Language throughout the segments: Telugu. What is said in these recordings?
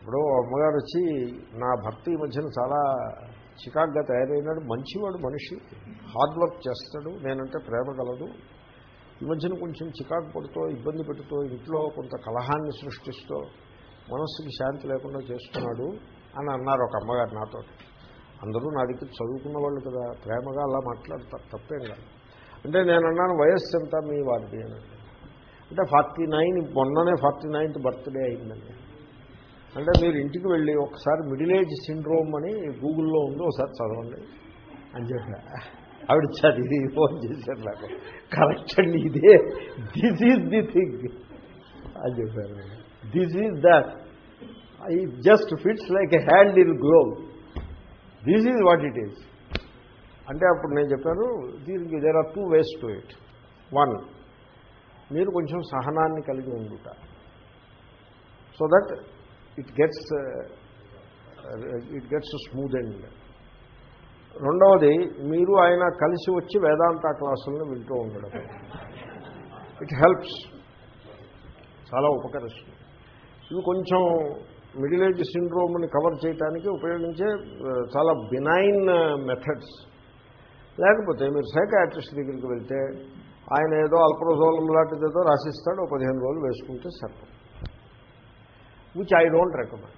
ఇప్పుడు అమ్మగారు వచ్చి నా భర్త ఈ మధ్యన చాలా చికాగ్గా తయారైనాడు. మంచివాడు మనిషి. హార్డ్ వర్క్ చేస్తాడు. నేనంటే ప్రేమ కలదు ఈ మధ్యన కొంచెం చికాకు పడుతూ ఇబ్బంది పెడుతూ ఇంట్లో కొంత కలహాన్ని సృష్టిస్తూ మనస్సుకి శాంతి లేకుండా చేస్తున్నాడు అని అన్నారు ఒక అమ్మగారు నాతో అందరూ నా దగ్గర చదువుకున్న వాళ్ళు కదా ప్రేమగా అలా మాట్లాడతారు. తప్పేం కాదు. అంటే నేను అన్నాను వయస్సు ఎంత మీ వారిది అని అంటే ఫార్టీ నైన్ మొన్ననే ఫార్టీ నైన్త్ బర్త్డే అయిందండి. అంటే మీరు ఇంటికి వెళ్ళి ఒకసారి మిడిల్ ఏజ్ సిండ్రోమ్ అని గూగుల్లో ఉంది ఒకసారి చదవండి అని చెప్పా. ఆవిడ చదివి ఫోన్ చేశారు నాకు. కరెక్ట్ అండి ఇదే. దిస్ ఈజ్ ది థింగ్ అని చెప్పారు this is that I just fits like a hand in glove this is what it is అంటే అప్పుడు నేను చెప్పాను దీనికి there are two ways to it one మీరు కొంచెం సహనాన్ని కలిగి ఉండుట. So that it gets it gets smooth and రెండవది మీరు ఆయన కలిసి వచ్చి వేదాంత క్లాసులను వింటూ ఉండడం. ఇట్ హెల్ప్స్ చాలా ఉపకరిస్తుంది. ఇది కొంచెం మిడిల్ ఏజ్ సిండ్రోమ్ని కవర్ చేయడానికి ఉపయోగించే uh, చాలా బినైన్ మెథడ్స్ uh, లేకపోతే మీరు సైకాట్రిస్ట్ దగ్గరికి వెళ్తే ఆయన ఏదో అల్ప్రోజోలం లాంటిది ఏదో రాసిస్తాడు పదిహేను రోజులు వేసుకుంటే సరిపో విచ్ ఐ డోంట్ రికమెండ్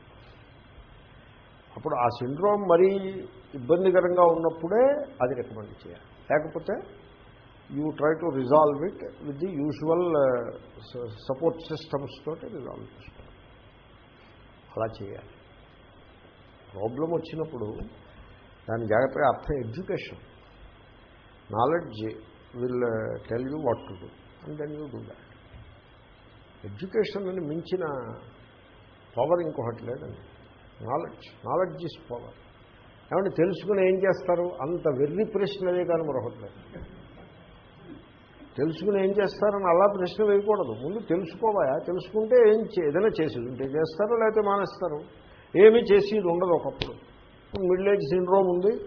అప్పుడు ఆ సిండ్రోమ్ మరీ ఇబ్బందికరంగా ఉన్నప్పుడే అది రికమెండ్ చేయాలి. లేకపోతే you try to resolve it with the usual support systems తోటి రిజాల్వ్ చేసుకోవాలి. అలా చేయాలి. ప్రాబ్లం వచ్చినప్పుడు దాని జాగ్రత్తగా అర్థం education knowledge will tell you what to do and then you do that education అని మించిన పవర్ ఇంకొకటి లేదండి. నాలెడ్జ్ నాలెడ్జ్ ఇస్ పవర్ ఏమంటే తెలుసుకుని ఏం చేస్తారు? అంత వెర్రి ప్రశ్నలే కానీ మరొకటి తెలుసుకుని ఏం చేస్తారని అలా ప్రశ్న వేయకూడదు. ముందు తెలుసుకోవాయా తెలుసుకుంటే ఏం చే- ఏదైనా చేసేది ఉంటే చేస్తారు లేకపోతే మానేస్తారు? ఏమీ చేసేది ఉండదు ఒకప్పుడు. మిడిల్ ఏజ్ సిండ్రోమ్ ఉంది.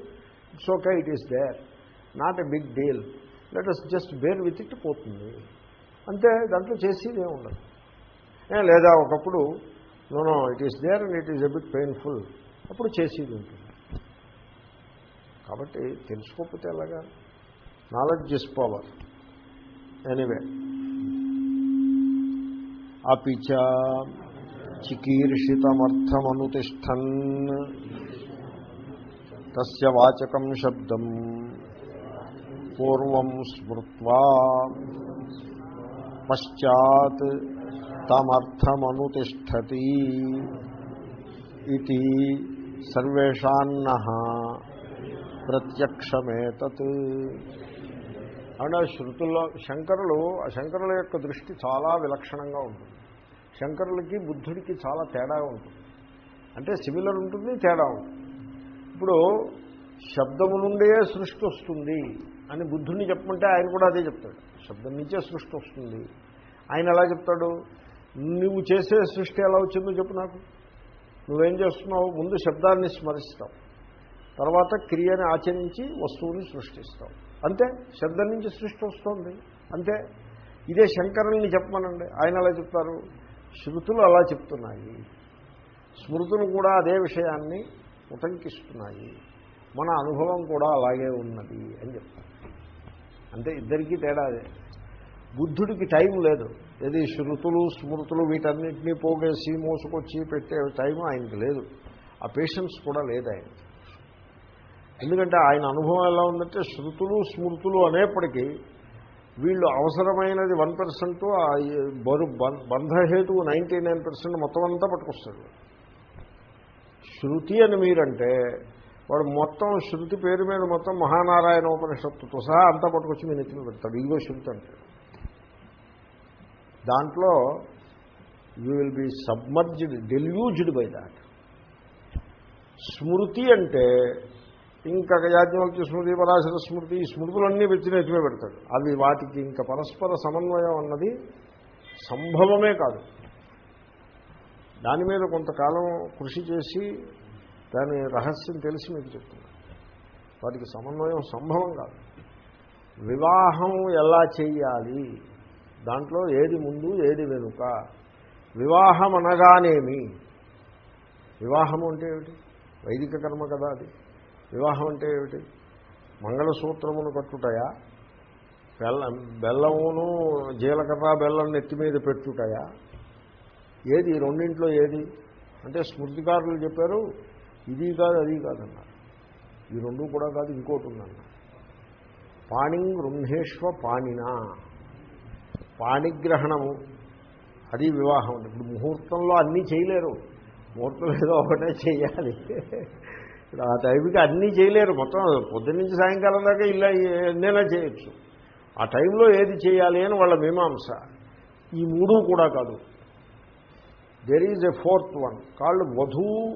It's okay it is there not a big deal let us just bear with it పోతుంది. అంతే దాంట్లో చేసేది ఏమి ఉండదు. లేదా ఒకప్పుడు no no it is there and it is a bit painful అప్పుడు చేసేది ఉంటుంది. కాబట్టి తెలుసుకోకపోతే ఎలాగా? నాలెడ్జ్ ఇస్ పవర్ ఎనీవే అపిచ చికీర్షితమర్థమనుతిష్టన్. తస్య వాచకం శబ్దం. పూర్వం స్మృత్వా. పశ్చాత్ తమర్థమనుతిష్టతి ఇది సర్వేషాన్న ప్రత్యక్షమేతత్. అవునా శృతుల్లో శంకరులు ఆ శంకరుల యొక్క దృష్టి చాలా విలక్షణంగా ఉంటుంది. శంకరులకి బుద్ధుడికి చాలా తేడా ఉంటుంది. అంటే సిమిలర్ ఉంటుంది తేడా ఉంటుంది. ఇప్పుడు శబ్దము నుండే సృష్టి వస్తుంది అని బుద్ధుడిని చెప్పమంటే ఆయన కూడా అదే చెప్తాడు. శబ్దం నుంచే సృష్టి వస్తుంది. ఆయన ఎలా చెప్తాడు? నువ్వు చేసే సృష్టి ఎలా వచ్చిందో చెప్పు నాకు. నువ్వేం చేస్తున్నావు ముందు శబ్దాన్ని స్మరిస్తావు. తర్వాత క్రియని ఆచరించి వస్తువుని సృష్టిస్తావు. అంతే శబ్దం నుంచి సృష్టి వస్తుంది. అంతే. ఇదే శంకరుల్ని చెప్పమనండి. ఆయన ఎలా చెప్తారు? శృతులు అలా చెప్తున్నాయి. స్మృతులు కూడా అదే విషయాన్ని ఉటంకిస్తున్నాయి. మన అనుభవం కూడా అలాగే ఉన్నది అని చెప్తారు. అంటే ఇద్దరికీ తేడా అదే. బుద్ధుడికి టైం లేదు. ఏది శృతులు స్మృతులు వీటన్నిటినీ పోగేసి మోసుకొచ్చి పెట్టే టైం ఆయనకి లేదు. ఆ పేషెన్స్ కూడా లేదు ఆయన ఎందుకంటే ఆయన అనుభవం ఎలా ఉందంటే శృతులు స్మృతులు అనేప్పటికీ వీళ్ళు అవసరమైనది వన్ పర్సెంట్ బరు బంధహేతువు నైంటీ నైన్ పర్సెంట్ మొత్తం అంతా పట్టుకొస్తాడు. శృతి అని మీరంటే వాడు మొత్తం శృతి పేరు మీద మొత్తం మహానారాయణ ఉపనిషత్తుతో సహా అంతా పట్టుకొచ్చి మీ నెత్తిన పెడతాడు. ఇదిగో శృతి అంటాడు. దాంట్లో you will be submerged deluged by that స్మృతి అంటే ఇంకా యాజ్ఞవల్క్య స్మృతి పరాశర స్మృతి ఈ స్మృతులన్నీ పెట్టి నెత్తిమే పెడతాడు. అవి వాటికి ఇంకా పరస్పర సమన్వయం అన్నది సంభవమే కాదు. దాని మీద కొంతకాలం కృషి చేసి దాని రహస్యం తెలిసి మీకు చెప్తున్నాను వాటికి సమన్వయం సంభవం కాదు. వివాహం ఎలా చేయాలి దాంట్లో ఏది ముందు ఏది వెనుక? వివాహం అనగానేమి? వివాహం అంటే ఏమిటి? వైదిక కర్మ కదా అది. వివాహం అంటే ఏమిటి? మంగళసూత్రమును కట్టుటయా? బెల్లం బెల్లమును జీలకర్ర బెల్లం నెత్తి మీద పెట్టుటయా? ఏది? రెండింట్లో ఏది? అంటే స్మృతికారులు చెప్పారు ఇది కాదు అది కాదన్నారు. ఈ రెండు కూడా కాదు ఇంకోటి ఉందన్నారు. పాణిం గృహేష్వ పాణినా. పాణిగ్రహణము అది వివాహం అంటే. ఇప్పుడు ముహూర్తంలో అన్నీ చేయలేరు. ముహూర్తం ఏదో ఒకటే చేయాలి. ఇప్పుడు ఆ టైంకి అన్నీ చేయలేరు. మొత్తం పొద్దున్న నుంచి సాయంకాలం దాకా ఇలా ఎన్నైనా చేయొచ్చు. ఆ టైంలో ఏది చేయాలి అని వాళ్ళ మీమాంస. ఈ మూడు కూడా కాదు. There is a fourth one కాళ్ళు వధూ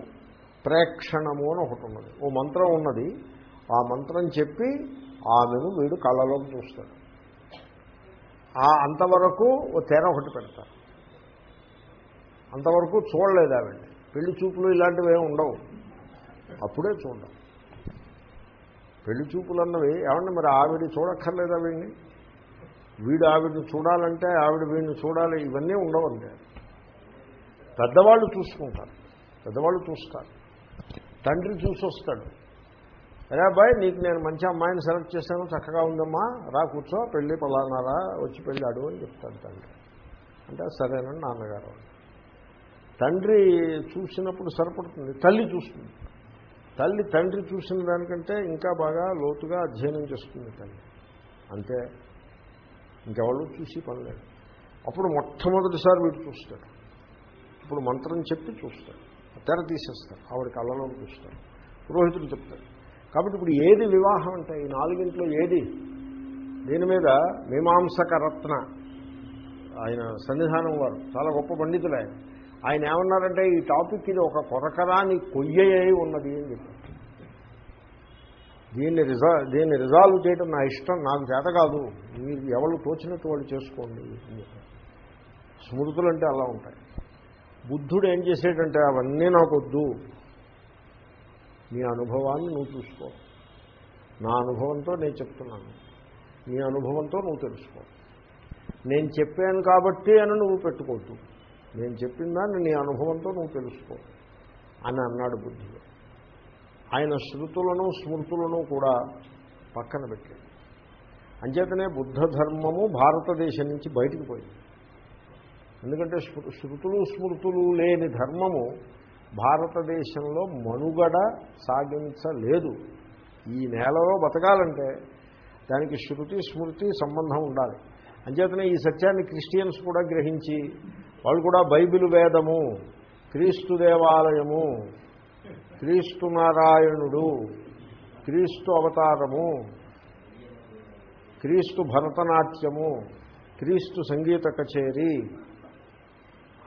ప్రేక్షణము అని ఒకటి ఉన్నది. ఓ మంత్రం ఉన్నది. ఆ మంత్రం చెప్పి ఆమెను వీడు కళ్ళలోకి చూస్తాడు. ఆ అంతవరకు ఓ తెర ఒకటి పెడతారు. అంతవరకు చూడలేదు ఆవిడ పెళ్ళి చూపులు ఇలాంటివి ఏమి ఉండవు. అప్పుడే చూడడం. పెళ్ళి చూపులు అన్నవి ఏమన్నా మరి ఆవిడ చూడక్కర్లేదా వీడిని వీడు ఆవిడని చూడాలంటే ఆవిడ వీడిని చూడాలి ఇవన్నీ ఉండవండి. పెద్దవాళ్ళు చూసుకుంటారు. పెద్దవాళ్ళు చూస్తారు. తండ్రి చూసి వస్తాడు అరే అబ్బాయి నీకు నేను మంచి అమ్మాయిని సెలెక్ట్ చేశాను చక్కగా ఉందమ్మా రా కూర్చో పెళ్ళి పలానారా వచ్చి పెళ్ళి అడుగు అని చెప్తాడు తండ్రి. అంటే సరేనని నాన్నగారు. తండ్రి చూసినప్పుడు సరిపడుతుంది తల్లి చూస్తుంది. తల్లి తండ్రి చూసిన దానికంటే ఇంకా బాగా లోతుగా అధ్యయనం చేస్తుంది తల్లి. అంతే. ఇంకెవరు చూసి పనిలేదు అప్పుడు మొట్టమొదటిసారి వీడు చూస్తాడు. ఇప్పుడు మంత్రం చెప్పి చూస్తాడు. తెర తీసేస్తాడు. ఆవిడ కళ్ళలో చూస్తాడు. పురోహితుడు చెప్తాడు. కాబట్టి ఇప్పుడు ఏది వివాహం అంటే ఈ నాలుగింట్లో ఏది? దీని మీద మీమాంసక రత్న ఆయన సన్నిధానం వారు చాలా గొప్ప పండితులు ఆయన. ఆయన ఏమన్నారంటే ఈ టాపిక్ ఇది ఒక కొరకరాని కొయ్యయి ఉన్నది అని చెప్పారు. దీన్ని రిజా దీన్ని రిజాల్వ్ చేయడం నా ఇష్టం నాకు చేత కాదు. మీరు ఎవరు తోచినట్టు వాళ్ళు చేసుకోండి అని చెప్పారు. స్మృతులు అంటే అలా ఉంటాయి. బుద్ధుడు ఏం చేసేటంటే అవన్నీ నాకు వద్దు. నీ అనుభవాన్ని నువ్వు చూసుకో. నా అనుభవంతో నేను చెప్తున్నాను. నీ అనుభవంతో నువ్వు తెలుసుకో. నేను చెప్పాను కాబట్టి అని నువ్వు పెట్టుకోవద్దు నేను చెప్పిన దాన్ని నీ అనుభవంతో నువ్వు తెలుసుకో అని అన్నాడు బుద్ధుడు ఆయన శృతులను స్మృతులను కూడా పక్కన పెట్టాడు. అంచేతనే బుద్ధ ధర్మము భారతదేశం నుంచి బయటికి పోయింది. ఎందుకంటే శృతులు స్మృతులు లేని ధర్మము భారతదేశంలో మనుగడ సాగించలేదు. ఈ నేలలో బతకాలంటే దానికి శృతి స్మృతి సంబంధం ఉండాలి. అంచేతనే ఈ సత్యాన్ని క్రిస్టియన్స్ కూడా గ్రహించి వాళ్ళు కూడా బైబిల్ వేదము క్రీస్తు దేవాలయము క్రీస్తు నారాయణుడు క్రీస్తు అవతారము క్రీస్తు భరతనాట్యము క్రీస్తు సంగీత కచేరీ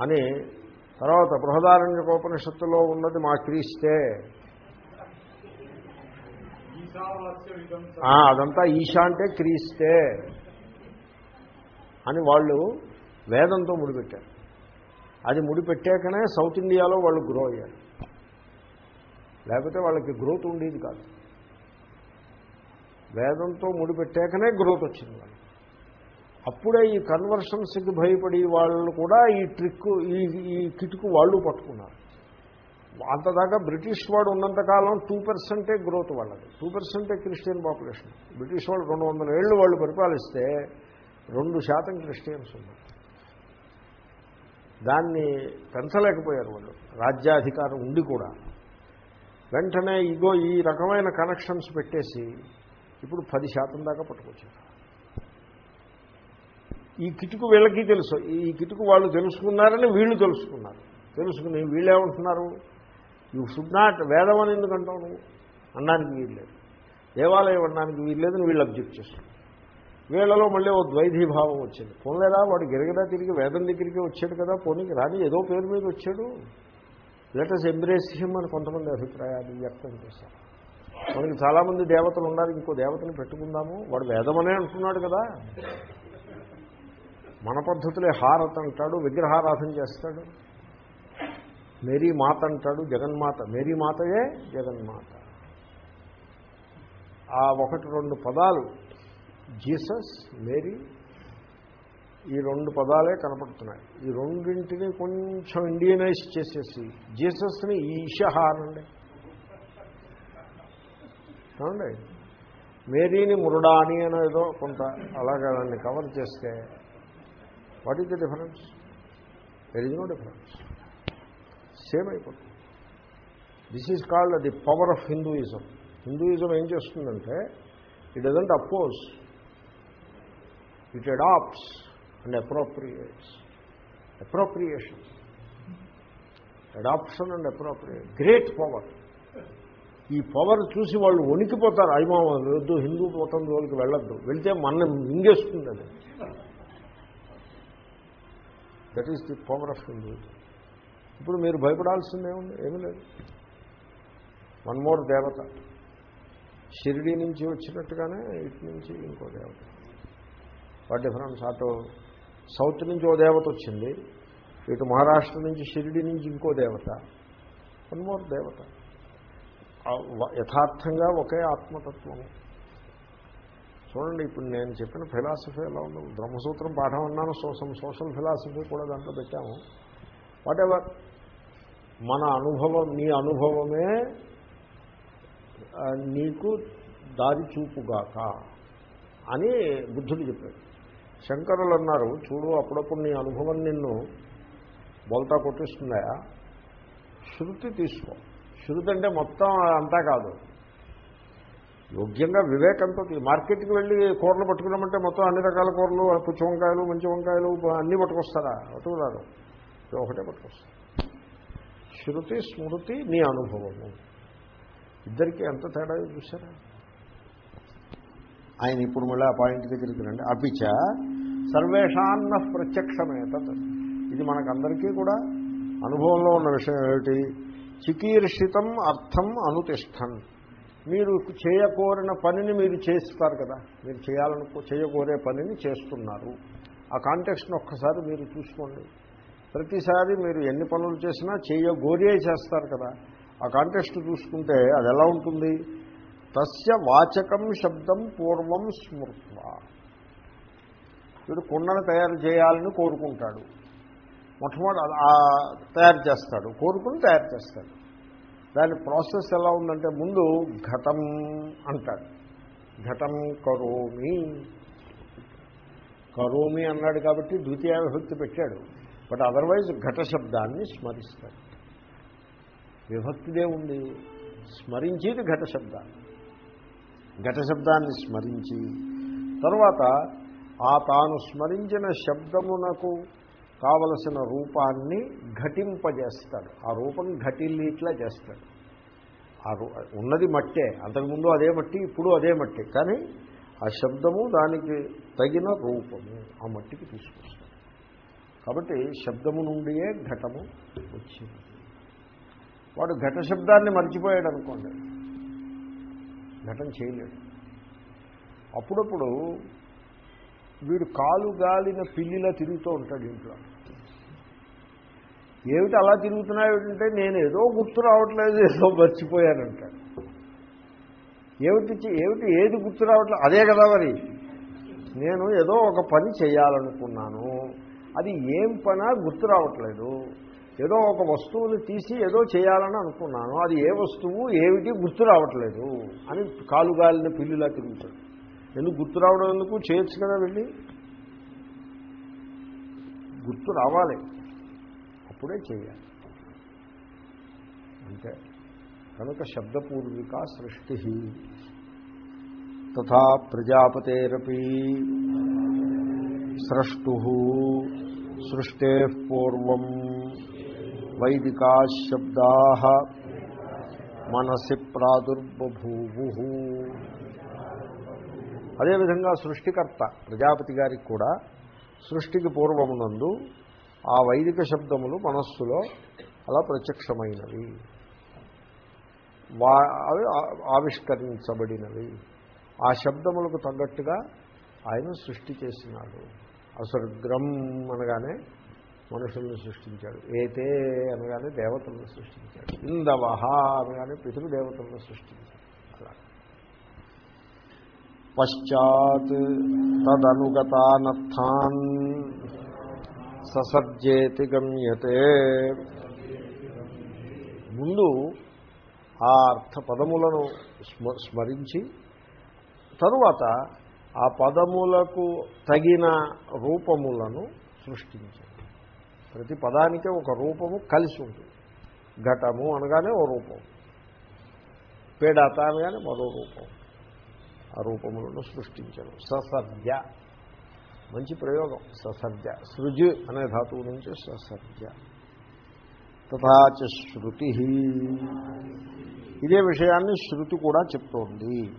అని తర్వాత బృహదారణ్యకోపనిషత్తులో ఉన్నది మా క్రీస్తే. అదంతా ఈశా అంటే క్రీస్తే అని వాళ్ళు వేదంతో ముడిపెట్టారు. అది ముడిపెట్టాకనే సౌత్ ఇండియాలో వాళ్ళు గ్రో అయ్యారు. లేకపోతే వాళ్ళకి గ్రోత్ ఉండేది కాదు. వేదంతో ముడిపెట్టాకనే గ్రోత్ వచ్చింది వాళ్ళు అప్పుడే ఈ కన్వర్షన్స్కి భయపడి వాళ్ళు కూడా ఈ ట్రిక్ ఈ ఈ కిటుకు వాళ్ళు పట్టుకున్నారు. అంతదాకా బ్రిటిష్ వాడు ఉన్నంతకాలం టూ పర్సెంటే గ్రోత్ వాళ్ళది. టూ పర్సెంటే క్రిస్టియన్ పాపులేషన్. బ్రిటిష్ వాళ్ళు రెండు వందల ఏళ్ళు వాళ్ళు పరిపాలిస్తే రెండు శాతం క్రిస్టియన్స్ ఉన్నారు. దాన్ని పెంచలేకపోయారు వాళ్ళు. రాజ్యాధికారం ఉండి కూడా. వెంటనే ఇగో ఈ రకమైన కనెక్షన్స్ పెట్టేసి ఇప్పుడు పది శాతం దాకా పట్టుకొచ్చారు. ఈ కిటుకు వీళ్ళకి తెలుసు. ఈ కిటుకు వాళ్ళు తెలుసుకున్నారని వీళ్ళు తెలుసుకున్నారు. తెలుసుకుని వీళ్ళేమంటున్నారు? యూ షుడ్ నాట్ వేదం అని ఎందుకంటావు నువ్వు? అనడానికి వీల్లేదు. దేవాలయం అనడానికి వీల్లేదని వీళ్ళు అబ్జెక్ట్ చేస్తున్నారు. వీళ్ళలో మళ్ళీ ఓ ద్వైధీభావం వచ్చింది. పోలేదా వాడు గిరగదా తిరిగి వేదం దగ్గరికి వచ్చాడు కదా పోనీకి రాని ఏదో పేరు మీద వచ్చాడు. లెటర్స్ ఎంబ్రేస్ హిమ్ అని కొంతమంది అభిప్రాయాలు వ్యక్తం చేశారు. మనకి చాలామంది దేవతలు ఉన్నారు ఇంకో దేవతను పెట్టుకుందాము. వాడు వేదమనే అంటున్నాడు కదా. మన పద్ధతులే హారత్ అంటాడు విగ్రహారాధన చేస్తాడు. మేరీ మాత అంటాడు జగన్మాత. మేరీ మాతయే జగన్మాత. ఆ ఒకటి రెండు పదాలు జీసస్ మేరీ ఈ రెండు పదాలే కనపడుతున్నాయి. ఈ రెండింటిని కొంచెం ఇండియనైజ్ చేసేసి జీసస్ని ఈషహ అనండి. ఏమండి? మేరీని మురుడాని అని ఏదో కొంత అలాగా దాన్ని కవర్ చేస్తే what is the difference there is no difference same అయిపోతుంది. This is called the power of Hinduism Hinduism ఏం చేస్తుందంటే it doesn't oppose it adapts and appropriates appropriation adaptation and appropriate great power ఈ పవర్ చూసి వాళ్ళు వణికిపోతారు. అయ్యమా వద్దు హిందూ పోతం జోలికి వెళ్ళొద్దు. వెళ్తే మన మింగేస్తుంది అది. That is the power of Hindu ఇప్పుడు మీరు భయపడాల్సిందేముంది ఏమీ లేదు. వన్ మోర్ దేవత. షిరిడి నుంచి వచ్చినట్టుగానే ఇటు నుంచి ఇంకో దేవత. వాట్ డిఫరెన్స్ అటు సౌత్ నుంచి ఓ దేవత వచ్చింది. ఇటు మహారాష్ట్ర నుంచి షిరిడి నుంచి ఇంకో దేవత. వన్ మోర్ దేవత. యథార్థంగా ఒకే ఆత్మతత్వము. చూడండి ఇప్పుడు నేను చెప్పిన ఫిలాసఫీ ఎలా ఉంది. బ్రహ్మసూత్రం పాఠం అన్నాను సోషల్ సోషల్ ఫిలాసఫీ కూడా దాంట్లో పెట్టాము. వాట్ ఎవర్ మన అనుభవం నీ అనుభవమే నీకు దారి చూపుగాక అని బుద్ధుడు చెప్పాడు. శంకరులు అన్నారు చూడు అప్పుడప్పుడు నీ అనుభవం నిన్ను బొల్తా కొట్టిస్తుందా శృతి తీసుకో. శృతి అంటే మొత్తం అంతా కాదు. యోగ్యంగా వివేకంతో మార్కెట్కి వెళ్ళి కూరలు పట్టుకున్నామంటే మొత్తం అన్ని రకాల కూరలు పుచ్చి వంకాయలు మంచి వంకాయలు అన్నీ పట్టుకొస్తారా? పట్టుకురారు ఒకటే పట్టుకొస్తారు శృతి స్మృతి నీ అనుభవము. ఇద్దరికి ఎంత తేడా చూసారా? ఆయన ఇప్పుడు మళ్ళీ ఆ పాయింట్ దగ్గరికి రండి. అపిచ సర్వేషాన్న ప్రత్యక్షమే తత్ ఇది మనకందరికీ కూడా అనుభవంలో ఉన్న విషయం ఏమిటి? చికీర్షితం అర్థం అనుతిష్టం. మీరు చేయకోరిన పనిని మీరు చేస్తారు కదా. మీరు చేయాలనుకో చేయకోరే పనిని చేస్తున్నారు. ఆ కాంటెక్స్ట్ని ఒక్కసారి మీరు చూసుకోండి. ప్రతిసారి మీరు ఎన్ని పనులు చేసినా చేయగోరే చేస్తారు కదా. ఆ కాంటెక్స్ట్ చూసుకుంటే అది ఎలా ఉంటుంది? తస్య వాచకం శబ్దం పూర్వం స్మృత్వ. వీడు కుండను తయారు చేయాలని కోరుకుంటాడు. మొట్టమొదటి తయారు చేస్తాడు. కోరుకుని తయారు చేస్తాడు. దాని ప్రాసెస్ ఎలా ఉందంటే ముందు ఘటం అంటాడు. ఘటం కరోమి. కరోమి అన్నాడు కాబట్టి ద్వితీయ విభక్తి పెట్టాడు. బట్ అదర్వైజ్ ఘట శబ్దాన్ని స్మరిస్తాడు. విభక్తిదే ఉంది స్మరించేది ఘట శబ్దాన్ని ఘట శబ్దాన్ని స్మరించి తర్వాత ఆ తాను స్మరించిన శబ్దమునకు కావలసిన రూపాన్ని ఘటింపజేస్తాడు. ఆ రూపం ఘటిల్లిట్లా చేస్తాడు. ఆ రూ ఉన్నది మట్టే. అంతకుముందు అదే మట్టి ఇప్పుడు అదే మట్టి. కానీ ఆ శబ్దము దానికి తగిన రూపము ఆ మట్టికి తీసుకొస్తాడు. కాబట్టి శబ్దము నుండియే ఘటము వచ్చింది. వాడు ఘట శబ్దాన్ని మర్చిపోయాడు అనుకోండి ఘటన చేయలేడు. అప్పుడప్పుడు వీడు కాలు గాలిన పిల్లిలా తిరుగుతూ ఉంటాడు ఇంట్లో. ఏమిటి అలా తిరుగుతున్నాయంటే నేను ఏదో గుర్తు రావట్లేదు ఏదో మర్చిపోయానంటాడు. ఏమిటి ఏమిటి ఏది గుర్తు రావట్లేదు అదే కదా మరి. నేను ఏదో ఒక పని చేయాలనుకున్నాను అది ఏం పనా గుర్తు రావట్లేదు. ఏదో ఒక వస్తువుని తీసి ఏదో చేయాలని అనుకున్నాను అది ఏ వస్తువు ఏమిటి గుర్తు రావట్లేదు అని కాలుగాలిన పిల్లిలా తిరుగుతాడు. ఎందుకు గుర్తు రావడం ఎందుకు? చేయొచ్చు కదా వెళ్ళి. గుర్తు రావాలి. అప్పుడే చేయాలి. అంటే కనుక శబ్దపూర్విక సృష్టి తథా ప్రజాపతేరపి స్రష్టు సృష్టే పూర్వం వైదికా శబ్దా మనసి ప్రాదుర్బూవు అదేవిధంగా సృష్టికర్త ప్రజాపతి గారికి కూడా సృష్టికి పూర్వమునందు ఆ వైదిక శబ్దములు మనస్సులో అలా ప్రత్యక్షమైనవి. వా అవి ఆవిష్కరించబడినవి. ఆ శబ్దములకు తగ్గట్టుగా ఆయన సృష్టి చేసినాడు. అసర్గ్రం అనగానే మనుషుల్ని సృష్టించాడు. ఏతే అనగానే దేవతలను సృష్టించాడు. ఇందవహ అనగానే పితృదేవతలను సృష్టించాడు. అలా పశ్చాత్ తదనుగతానర్థాన్ ససర్జేతి గమ్యతే. ముందు ఆ అర్థ పదములను స్మ స్మరించి తరువాత ఆ పదములకు తగిన రూపములను సృష్టించండి. ప్రతి పదానికి ఒక రూపము కలిసి ఉంటుంది. ఘటము అనగానే ఓ రూపం. పేడాత అనగానే మరో రూపం. ఆ రూపములను సృష్టించను ససర్జ. మంచి ప్రయోగం ససర్జ సృజ్ అనే ధాతువు నుంచి ససర్జ తథాచ శృతి. ఇదే విషయాన్ని శృతి కూడా చెప్తోంది.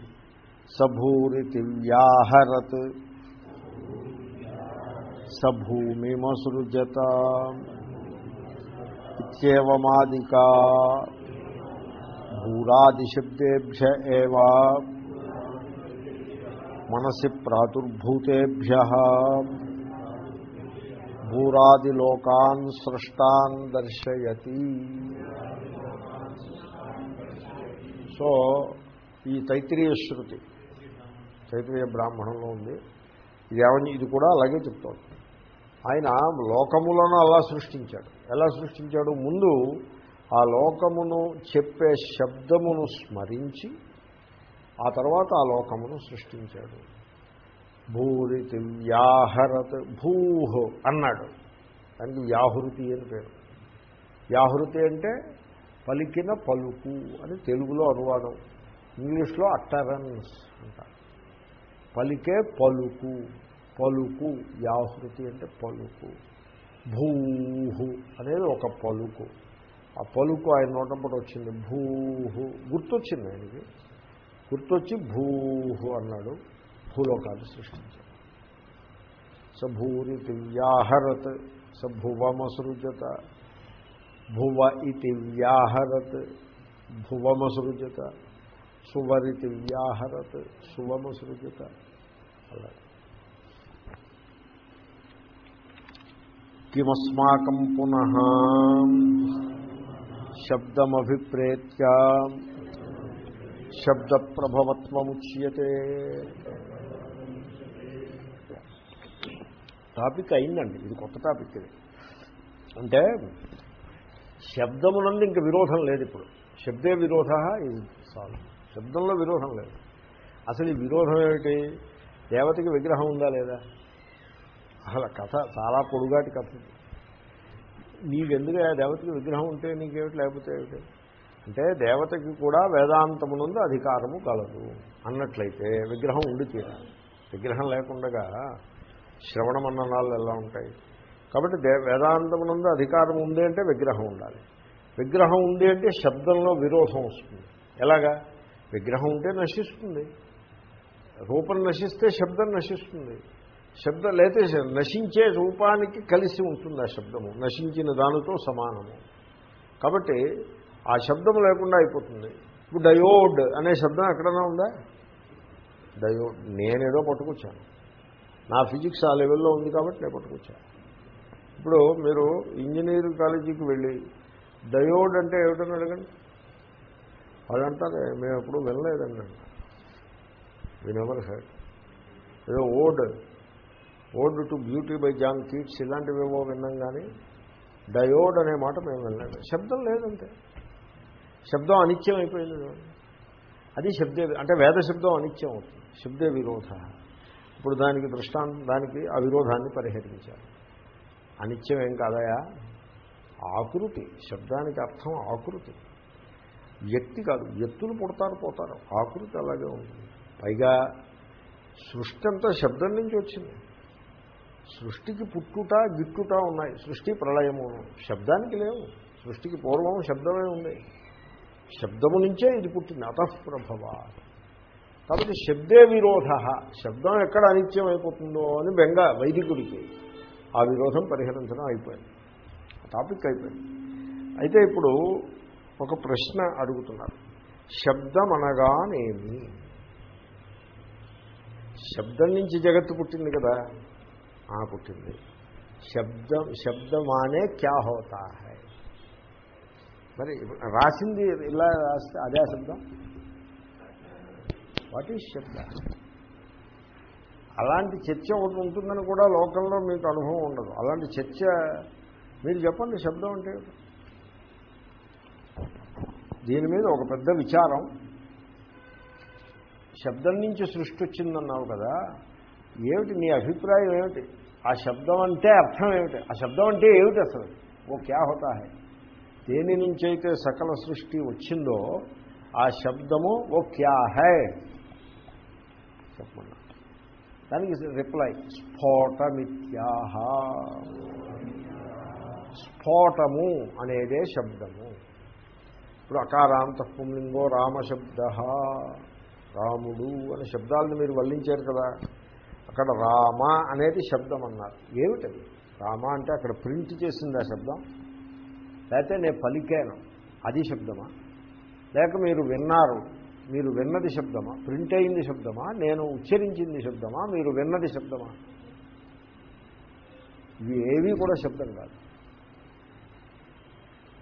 సభూరితి వ్యాహరత్ సభూమిమసృజత. ఇత్యేవమాదికా. భూరాదిశబ్దేభ్య ఏవా. మనసి ప్రాదుర్భూతేభ్య. భూరాదిలోకాన్ సృష్టాన్ దర్శయతి. సో ఈ తైత్రీయ శృతి తైత్రీయ బ్రాహ్మణంలో ఉంది. ఇది ఇది కూడా అలాగే చెప్తాడు ఆయన లోకములను అలా సృష్టించాడు. ఎలా సృష్టించాడు? ముందు ఆ లోకమును చెప్పే శబ్దమును స్మరించి ఆ తర్వాత ఆ లోకమును సృష్టించాడు. భూరితి వ్యాహరత్ భూహ్ అన్నాడు. దానికి వ్యాహృతి అని పేరు. వ్యాహృతి అంటే పలికిన పలుకు అని తెలుగులో అనువాదం. ఇంగ్లీష్లో అట్టరన్స్ అంటారు. పలికే పలుకు పలుకు వ్యాహృతి అంటే పలుకు. భూహు అనేది ఒక పలుకు. ఆ పలుకు ఆయన నోటంపటి వచ్చింది. భూహు గుర్తొచ్చింది ఆయనకి. గుర్తొచ్చి భూహు అన్నాడు. భూలోకాన్ని సృష్టించాడు. స భూరితి వ్యాహరత్ స భువమసృజత. భువ ఇది వ్యాహరత్ భువమసృజత సువరితి వ్యాహరత్ సువమసృజత. అలా కిమస్మాకం పునః శబ్దమభిప్రేత్య. శబ్దప్రభవత్వముచ్యతే. టాపిక్ అయిందండి ఇది కొత్త టాపిక్ ఇది. అంటే శబ్దమునందు ఇంక విరోధం లేదు ఇప్పుడు. శబ్దే విరోధ ఇది సాల్వ్ శబ్దంలో విరోధం లేదు. అసలు ఈ విరోధం ఏమిటి? దేవతకి విగ్రహం ఉందా లేదా? అసలు కథ చాలా పొడుగాటి కథ ఇది. నీకెందుకు ఆ దేవతకి విగ్రహం ఉంటే నీకేమిటి లేకపోతే ఏమిటి? అంటే దేవతకి కూడా వేదాంతమునందు అధికారము కలదు. అన్నట్లయితే విగ్రహం ఉండి తీరాలి. విగ్రహం లేకుండగా శ్రవణ మన్ననాలు ఎలా ఉంటాయి. కాబట్టి దే వేదాంతమునందు అధికారం ఉంది అంటే విగ్రహం ఉండాలి. విగ్రహం ఉంది అంటే శబ్దంలో విరోధం వస్తుంది. ఎలాగా? విగ్రహం ఉంటే నశిస్తుంది. రూపం నశిస్తే శబ్దం నశిస్తుంది. శబ్దం లేతే నశించే రూపానికి కలిసి ఉంటుంది ఆ శబ్దము. నశించిన దానితో సమానము. కాబట్టి ఆ శబ్దం లేకుండా అయిపోతుంది. ఇప్పుడు డయోడ్ అనే శబ్దం ఎక్కడైనా ఉందా? డయోడ్. నేనేదో పట్టుకొచ్చాను. నా ఫిజిక్స్ ఆ లెవెల్లో ఉంది కాబట్టి నేను పట్టుకొచ్చాను. ఇప్పుడు మీరు ఇంజనీరింగ్ కాలేజీకి వెళ్ళి డయోడ్ అంటే ఏమిటని అడగండి. వాళ్ళు అంటారు మేము ఎప్పుడు వినలేదండి అంటారు. వినెవర్ హెడ్ ఏదో ode ode to beauty by John Keats ఇలాంటివేవో విన్నాం కానీ డయోడ్ అనే మాట మేము వినలేదు. శబ్దం లేదంతే. శబ్దం అనిత్యం అయిపోయింది అది శబ్దే అంటే వేద శబ్దం అనిత్యం అవుతుంది. శబ్దే విరోధ. ఇప్పుడు దానికి దృష్టాంతం దానికి ఆ విరోధాన్ని పరిహరించారు. అనిత్యం ఏం కాదయా? ఆకృతి. శబ్దానికి అర్థం ఆకృతి. వ్యక్తి కాదు వ్యక్తులు పుడతారు పోతారు. ఆకృతి అలాగే ఉంటుంది పైగా సృష్టి అంతా శబ్దం నుంచి వచ్చింది. సృష్టికి పుట్టుట గిట్టుట ఉన్నాయి. సృష్టి ప్రళయము. శబ్దానికి లేవు. సృష్టికి పూర్వం శబ్దమే ఉంది. శబ్దము నుంచే ఇది పుట్టింది అతఃప్రభవ. కాబట్టి శబ్దే విరోధ. శబ్దం ఎక్కడ అనిత్యం అయిపోతుందో అని బెంగ వైదికుడికి ఆ విరోధం పరిహరించడం అయిపోయింది. టాపిక్ అయిపోయింది. అయితే ఇప్పుడు ఒక ప్రశ్న అడుగుతున్నారు. శబ్దం అనగానేమి శబ్దం నుంచి జగత్తు పుట్టింది కదా ఆ పుట్టింది. శబ్దం శబ్దమానే క్యా హోతా హై మరి రాసింది ఇలా రాస్తే అదే శబ్దం? వాట్ ఈజ్ శబ్ద? అలాంటి చర్చ ఒకటి ఉంటుందని కూడా లోకంలో మీకు అనుభవం ఉండదు. అలాంటి చర్చ మీరు చెప్పండి శబ్దం అంటే దీని మీద ఒక పెద్ద విచారం. శబ్దం నుంచి సృష్టి వచ్చిందన్నావు కదా ఏమిటి నీ అభిప్రాయం ఏమిటి? ఆ శబ్దం అంటే అర్థం ఏమిటి? ఆ శబ్దం అంటే ఏమిటి అసలు? ఓ క్యా హోతా హై? దేని నుంచి అయితే సకల సృష్టి వచ్చిందో ఆ శబ్దము ఓ క్యా హై చెప్పమన్నా. దానికి రిప్లై స్ఫోటమిత్యాహ. స్ఫోటము అనేదే శబ్దము. ఇప్పుడు అకారాంత పుంలింగో రామశబ్ద రాముడు అనే శబ్దాలను మీరు వల్లించారు కదా. అక్కడ రామ అనేది శబ్దం అన్నారు ఏమిటది? రామ అంటే అక్కడ ప్రింట్ చేసింది ఆ శబ్దం? లేకపోతే నేను పలికాను. అది శబ్దమా? లేక మీరు విన్నారు. మీరు విన్నది శబ్దమా? ప్రింట్ అయింది శబ్దమా? నేను ఉచ్చరించింది శబ్దమా? మీరు విన్నది శబ్దమా? ఇవి ఏవి కూడా శబ్దం కాదు.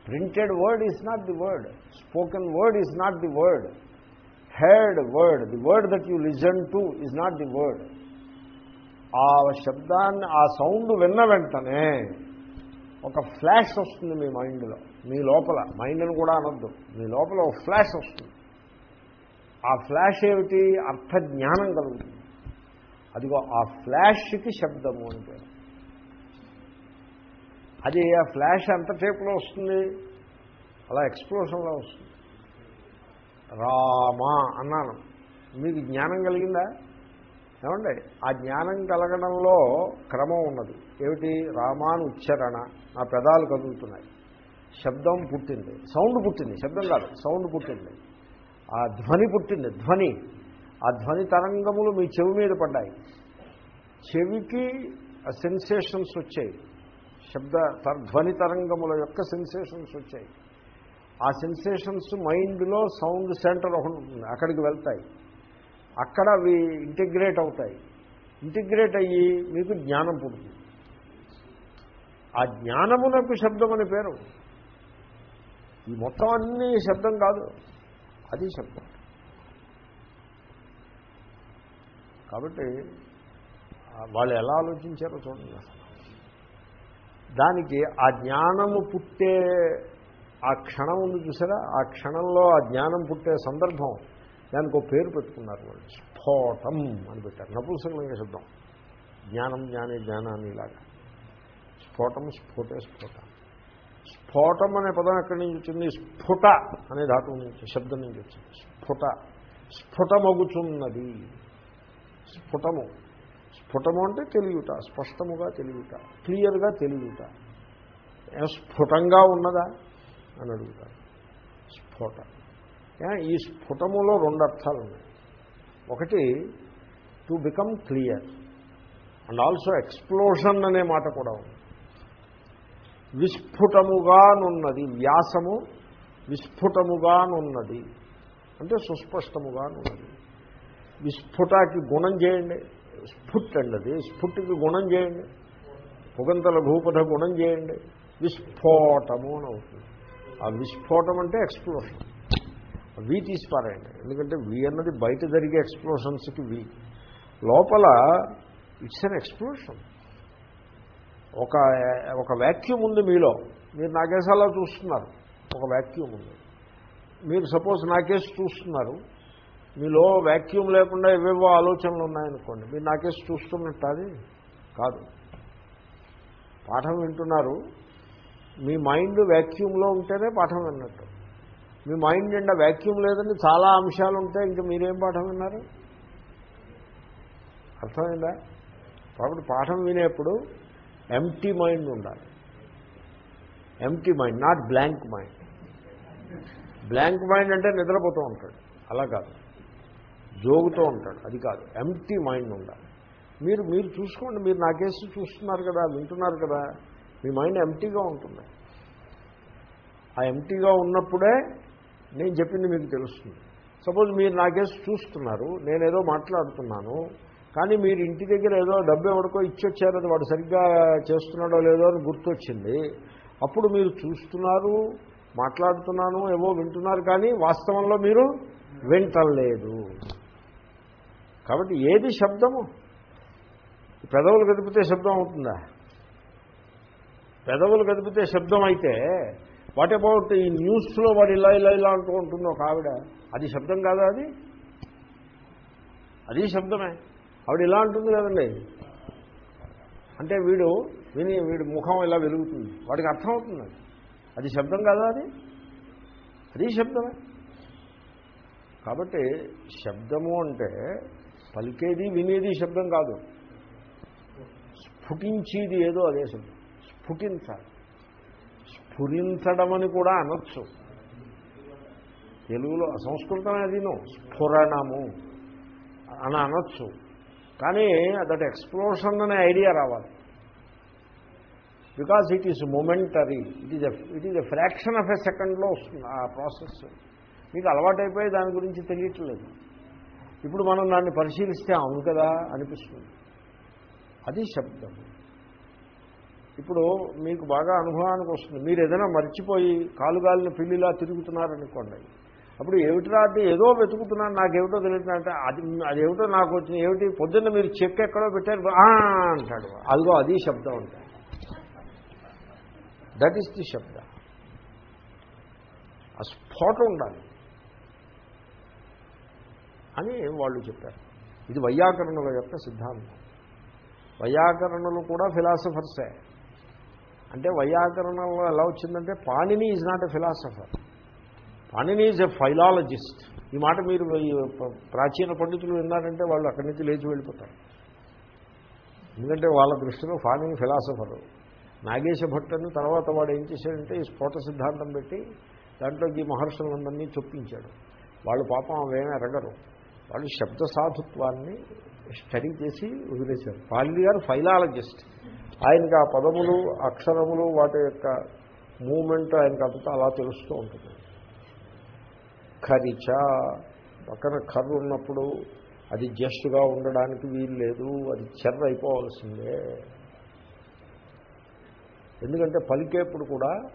Printed word is not the word. Spoken word is not the word. Heard word the word that you listen to is not the word. ఆ శబ్దాన్ని ఆ సౌండ్ విన్న వెంటనే ఒక ఫ్లాష్ వస్తుంది మీ మైండ్లో. మీ లోపల. మైండ్ అని కూడా అనొద్దు. మీ లోపల ఒక ఫ్లాష్ వస్తుంది. ఆ ఫ్లాష్ ఏమిటి? అర్థ జ్ఞానం కలుగుతుంది. అదిగో ఆ ఫ్లాష్కి శబ్దము అంటే. అది ఆ ఫ్లాష్ ఎంత టేపులో వస్తుంది? అలా ఎక్స్ప్లోషన్లో వస్తుంది. రామా అన్నాను. మీకు జ్ఞానం కలిగిందా? ఏమండి? ఆ జ్ఞానం కలగడంలో క్రమం ఉన్నది. ఏమిటి? రామాను ఉచ్చారణ నా పెదాలు కదులుతున్నాయి. శబ్దం పుట్టింది. సౌండ్ పుట్టింది. శబ్దం కాదు. సౌండ్ పుట్టింది. ఆ ధ్వని పుట్టింది. ధ్వని. ఆ ధ్వని తరంగములు మీ చెవి మీద పడ్డాయి. చెవికి సెన్సేషన్స్ వచ్చాయి. శబ్ద త- ధ్వని తరంగముల యొక్క సెన్సేషన్స్ వచ్చాయి. ఆ సెన్సేషన్స్ మైండ్లో సౌండ్ సెంటర్ ఒకటి ఉంటుంది. అక్కడికి వెళ్తాయి. అక్కడ అవి ఇంటిగ్రేట్ అవుతాయి. ఇంటిగ్రేట్ అయ్యి మీకు జ్ఞానం పుడుతుంది. ఆ జ్ఞానమునకు శబ్దం అని పేరు. ఈ మొత్తం అన్ని శబ్దం కాదు. అది శబ్దం. కాబట్టి వాళ్ళు ఎలా ఆలోచించారో చూడండి అసలు. దానికి ఆ జ్ఞానము పుట్టే ఆ క్షణం ఉంది చూసారా? ఆ క్షణంలో ఆ జ్ఞానం పుట్టే సందర్భం. దానికి ఒక పేరు పెట్టుకున్నారు వాళ్ళు. స్ఫోటం అని పెట్టారు. నపుంసకలింగ శబ్దం. జ్ఞానం జ్ఞానే జ్ఞానాన్ని ఇలాగా. స్ఫోటం స్ఫోటే స్ఫోట. స్ఫోటం అనే పదం ఎక్కడి నుంచి వచ్చింది? స్ఫుట అనే ధాతువు నుంచి శబ్దం నుంచి వచ్చింది. స్ఫుట. స్ఫుటమగుచున్నది. స్ఫుటము. స్ఫుటము అంటే తెలియట స్పష్టముగా తెలియట క్లియర్గా తెలియట. స్ఫుటంగా ఉన్నదా? అని అడుగుతారు. స్ఫోట. ఈ స్ఫుటములో రెండు అర్థాలు ఉన్నాయి. ఒకటి to become clear and also explosion అనే మాట కూడా ఉంది. విస్ఫుటముగానున్నది వ్యాసము విస్ఫుటముగానున్నది అంటే సుస్పష్టముగానున్నది విస్ఫుటాకి గుణం చేయండి స్ఫుట్ అండి స్ఫుట్కి గుణం చేయండి పుగంతల భూపథ గుణం చేయండి విస్ఫోటము అని అవుతుంది. ఆ విస్ఫోటం అంటే ఎక్స్ప్లోషన్ వి తీసి పారాయండి ఎందుకంటే వి అన్నది బయట జరిగే ఎక్స్ప్లోషన్స్కి వి లోపల ఇట్స్ అన్ ఎక్స్ప్లోషన్ ఒక ఒక వ్యాక్యూమ్ ఉంది మీలో. మీరు నా అలా చూస్తున్నారు. ఒక వ్యాక్యూమ్ ఉంది. మీరు సపోజ్ నాకేసి చూస్తున్నారు. మీలో వ్యాక్యూమ్ లేకుండా ఏవేవో ఆలోచనలు ఉన్నాయనుకోండి. మీరు నాకేసి చూస్తున్నట్టు అది కాదు. పాఠం వింటున్నారు. మీ మైండ్ వ్యాక్యూమ్లో ఉంటేనే పాఠం విన్నట్టు. మీ మైండ్ నిండా వ్యాక్యూమ్ లేదని చాలా అంశాలు ఉంటాయి ఇంకా మీరేం పాఠం విన్నారు? అర్థమైందా? కాబట్టి పాఠం వినేప్పుడు ఎంటీ మైండ్ ఉండాలి. Empty mind not blank mind blank mind అంటే నిద్రపోతూ ఉంటాడు. అలా కాదు. జోగుతూ ఉంటాడు. అది కాదు. ఎంటీ మైండ్ ఉండాలి. మీరు మీరు చూసుకోండి మీరు నాకేసి చూస్తున్నారు కదా వింటున్నారు కదా మీ మైండ్ ఎంటీగా ఉంటుంది. ఆ ఎంటీగా ఉన్నప్పుడే నేను చెప్పింది మీకు తెలుస్తుంది. సపోజ్ మీరు నాకేసి చూస్తున్నారు నేనేదో మాట్లాడుతున్నాను కానీ మీరు ఇంటి దగ్గర ఏదో డబ్బు ఎవరికో ఇచ్చొచ్చారు అది వాడు సరిగ్గా చేస్తున్నాడో లేదో అని గుర్తొచ్చింది. అప్పుడు మీరు చూస్తున్నారు మాట్లాడుతున్నాను ఏవో వింటున్నారు కానీ వాస్తవంలో మీరు వింటలేదు. కాబట్టి ఏది శబ్దము? పెదవులు కదిపితే శబ్దం అవుతుందా? పెదవులు కదిపితే శబ్దం అయితే వాట్ అబౌట్ ఈ న్యూస్లో వాడు ఇలా ఇలా ఇలా అంటూ ఉంటుంది ఒక ఆవిడ. అది శబ్దం కాదా అది? అది శబ్దమే. ఆవిడ ఇలా అంటుంది కదండి. అంటే వీడు విని వీడి ముఖం ఇలా వెలుగుతుంది. వాడికి అర్థమవుతుంది. అది. అది శబ్దం కాదా అది? అది శబ్దమే. కాబట్టి శబ్దము అంటే పలికేది వినేది శబ్దం కాదు. స్ఫుటించేది ఏదో అదే శబ్దం. స్ఫుటించాలి. స్ఫురించడం అని కూడా అనొచ్చు. తెలుగులో సంస్కృతం అదిను స్ఫురణము అని అనొచ్చు. కానీ దట్ ఎక్స్ప్లోషన్ అనే ఐడియా రావాలి. Because it is momentary it is it is a fraction of a సెకండ్లో వస్తుంది ఆ ప్రాసెస్. మీకు అలవాటైపోయి దాని గురించి తెలియట్లేదు. ఇప్పుడు మనం దాన్ని పరిశీలిస్తే అవును కదా అనిపిస్తుంది. అది శబ్దం ఇప్పుడు మీకు బాగా అనుభవానికి వస్తుంది. మీరు ఏదైనా మర్చిపోయి కాలుగాలిన పిల్లిలా తిరుగుతున్నారనుకోండి. అప్పుడు ఏమిటిరా అంటే ఏదో వెతుకుతున్నాను నాకేమిటో తెలియదు అంటే అది అదేమిటో నాకు వచ్చింది. ఏమిటి? పొద్దున్న మీరు చెక్ ఎక్కడో పెట్టారు. అంటాడు. అదిగో అది శబ్దం అంటాడు. దట్ ఈస్ ది శబ్ద. ఆ స్ఫోటం ఉండాలి. అని వాళ్ళు చెప్పారు. ఇది వైయాకరణుల యొక్క సిద్ధాంతం. వైయాకరణులు కూడా ఫిలాసఫర్సే అంటే వైయాకరణంలో ఎలా వచ్చిందంటే Panini is not a philosopher Panini is a philologist ఈ మాట మీరు ప్రాచీన పండితులు విన్నారంటే వాళ్ళు అక్కడి నుంచి లేచి వెళ్ళిపోతారు. ఎందుకంటే వాళ్ళ దృష్టిలో పాణిని ఫిలాసఫరు నాగేశ భట్టని తర్వాత వాడు ఏం చేశాడంటే ఈ స్ఫోట సిద్ధాంతం పెట్టి దాంట్లోకి ఈ మహర్షులందరినీ చొప్పించాడు. వాళ్ళు పాపం అవేమీ ఎరగరు. వాళ్ళు శబ్ద సాధుత్వాన్ని స్టడీ చేసి వదిలేశారు. పాలి గారు ఫైలాలజిస్ట్ ఆయనకి ఆ పదములు అక్షరములు వాటి యొక్క మూమెంట్ ఆయనకు అంతా అలా తెలుస్తూ ఉంటుంది. ఖరిచ పక్కన కర్రు ఉన్నప్పుడు అది జస్ట్గా ఉండడానికి వీలు లేదు అది చెర్ర అయిపోవాల్సిందే. ఎందుకంటే పలికేప్పుడు కూడా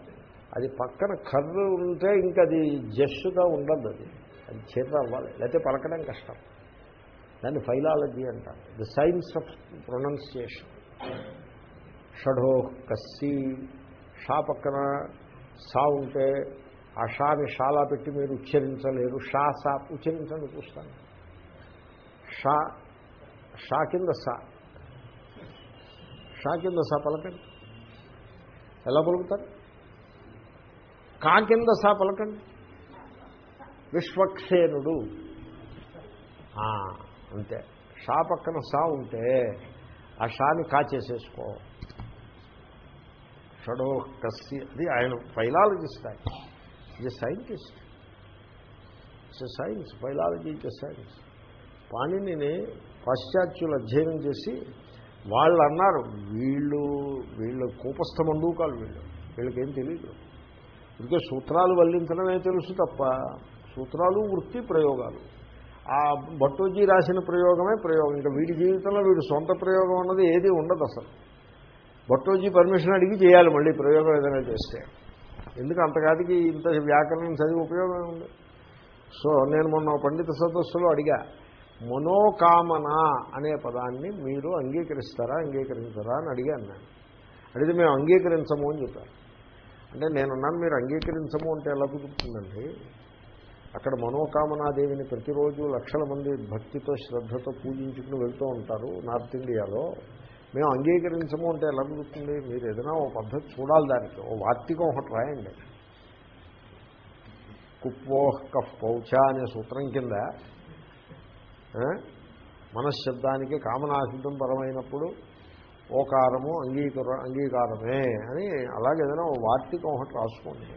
అది పక్కన కర్రు ఉంటే ఇంకా అది జస్ట్గా ఉండదు అది. అది చెర్ర అవ్వాలి లేకపోతే పలకడం కష్టం. దాన్ని ఫైలాలజీ అంటారు. ది సైన్స్ ఆఫ్ ప్రొనౌన్సియేషన్ షఢో కస్సి. షా పక్కన సా ఉంటే ఆ షాని షాలా పెట్టి మీరు ఉచ్చరించలేరు. షా సా ఉచ్చరించండి చూస్తాను. షా షా కింద సా. షా కింద సా పలకండి. ఎలా పలుకుతారు? కా కింద సా పలకండి. విశ్వక్సేనుడు. అంతే. షా పక్కన సా ఉంటే ఆ షాని కాచేసేసుకో షడో కస్సి అది ఆయన ఫైలాలజిస్ట్ ఆయన. ఇది scientist it's science philology it's science పాణినిని పాశ్చాత్యులు అధ్యయనం చేసి వాళ్ళు అన్నారు వీళ్ళు వీళ్ళు కూపస్థ మండూకాలు వీళ్ళు. వీళ్ళకేం తెలియదు ఇంకే సూత్రాలు వల్లించడమే తెలుసు తప్ప సూత్రాలు వృత్తి ప్రయోగాలు. ఆ భట్టోజీ రాసిన ప్రయోగమే ప్రయోగం. ఇంకా వీడి జీవితంలో వీడి సొంత ప్రయోగం అన్నది ఏది ఉండదు అసలు. భట్టోజీ పర్మిషన్ అడిగి చేయాలి మళ్ళీ ప్రయోగం ఏదైనా చేస్తే. ఎందుకు అంతకాదికి ఇంత వ్యాకరణం చదివి ఉపయోగం ఉంది సో నేను మొన్న పండిత సదస్సులో అడిగా మనోకామన అనే పదాన్ని మీరు అంగీకరిస్తారా అంగీకరించరా అని అడిగాను నేను అడిగితే మేము అంగీకరించము అని చెప్పారు. అంటే నేనున్నాను మీరు అంగీకరించము అంటే ఎలా కుదురుతుందండి? అక్కడ మనోకామనాదేవిని ప్రతిరోజు లక్షల మంది భక్తితో శ్రద్ధతో పూజించుకుని వెళ్తూ ఉంటారు నార్త్ ఇండియాలో. మేము అంగీకరించము అంటే ఎలా కుదురుతుంది మీరు ఏదైనా ఓ పద్ధతి చూడాలి దానికి. ఓ వార్తికం ఒకటి రాయండి కుప్పోహ్ కఫ్ పౌచ అనే సూత్రం కింద మనశ్శబ్దానికి కామనాశబ్దం పరమైనప్పుడు ఓకారము అంగీకర అంగీకారమే అని అలాగే ఏదైనా ఓ వార్తికం ఒకటి రాసుకోండి.